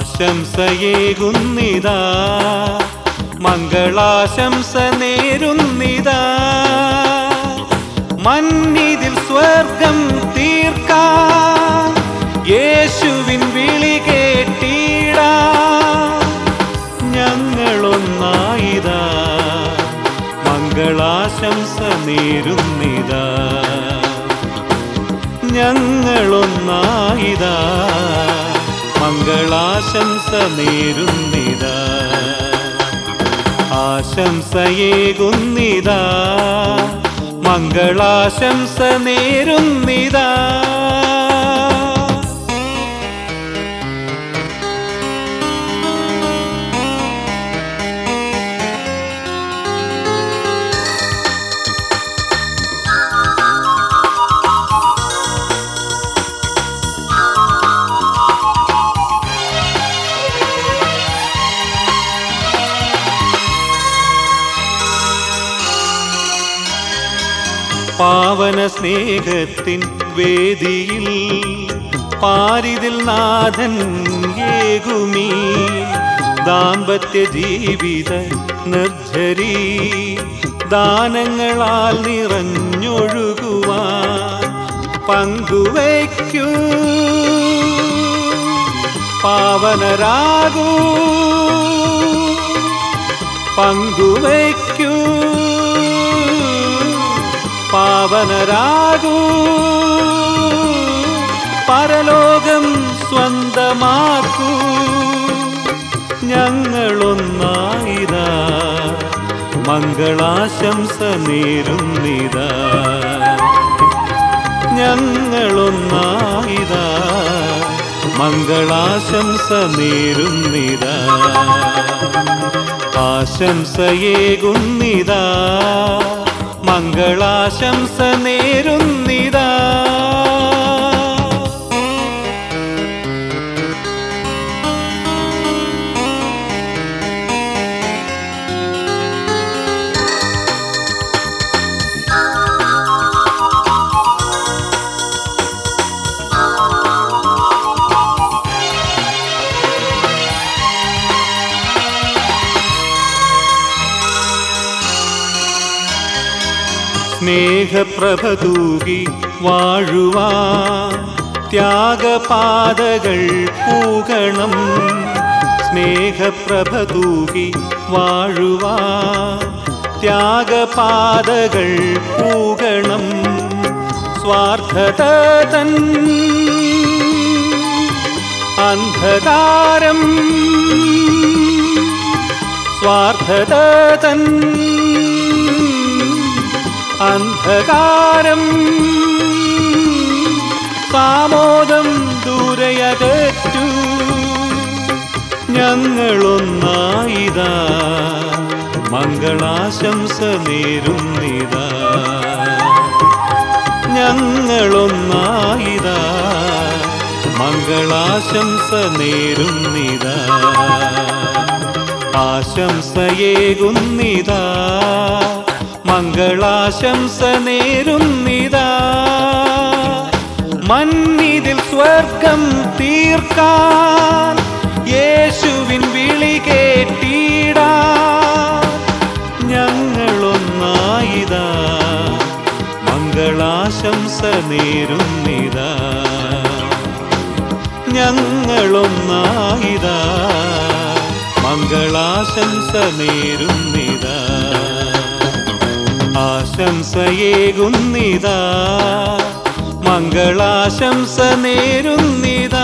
ആശംസയേകുന്നിതാ. മംഗളാശംസ നേരുന്നിതാ. മന്നിതിൽ സ്വർഗം തീർക്കാൻ യേശുവിൻ വിളി കേട്ടീട. ഞങ്ങളൊന്നായിതാ. മംഗളാശംസ നേരുന്നിതാ. ഞങ്ങളൊന്നായിതാ. മംഗളാശംസ നേരുന്നിതാ ആശംസയേകുന്നിതാ. മംഗളാശംസ നേരുന്നിതാ പാവന സ്നേഹത്തിൻ വേദിയിൽ പാരിതിൽ നാഥൻ ഏകുമീ. ദാമ്പത്യ ജീവിത നിർജരി ദാനങ്ങളാൽ നിറഞ്ഞൊഴുകുവാൻ പങ്കുവയ്ക്കൂ. പാവനരാകൂ. പങ്കുവയ്ക്കൂ. പാവനരാകൂ. പരലോകം സ്വന്തമാക്കൂ. ഞങ്ങളൊന്നായിതാ. മംഗളാശംസ നേരുന്നിതാ. ഞങ്ങളൊന്നായിതാ. മംഗളാശംസ നേരുന്നിതാ. ആശംസയേകുന്നിതാ. മംഗളാശംസ സ്നേഹപ്രഭ തൂകി വാഴുവാൻ ത്യാഗപാതകൾ പൂകണം സ്നേഹപ്രഭ തൂകി വാഴുവാൻ ത്യാഗപാതകൾ പൂകണം സ്വാർത്ഥത തൻ അന്ധകാരം സ്വാർത്ഥത തൻ അന്ധകാരം. സാമോദം ദൂരയകറ്റു. ഞങ്ങളൊന്നായിതാ. മംഗളാശംസ നേരുന്നിതാ. ഞങ്ങളൊന്നായിതാ. മംഗളാശംസ നേരുന്നിതാ. ആശംസയേകുന്നിതാ. മംഗളാശംസ നേരുന്നിതാ. മന്നിതിൽ സ്വർഗം തീർക്കാൻ യേശുവിൻ വിളി കേട്ടിടാ. ഞങ്ങളൊന്നായിതാ. മംഗളാശംസ നേരുന്നിതാ. ഞങ്ങളൊന്നായിതാ. മംഗളാശംസ നേരുന്നിതാ. ആശംസയേകുന്നിതാ. മംഗളാശംസ നേരുന്നിതാ.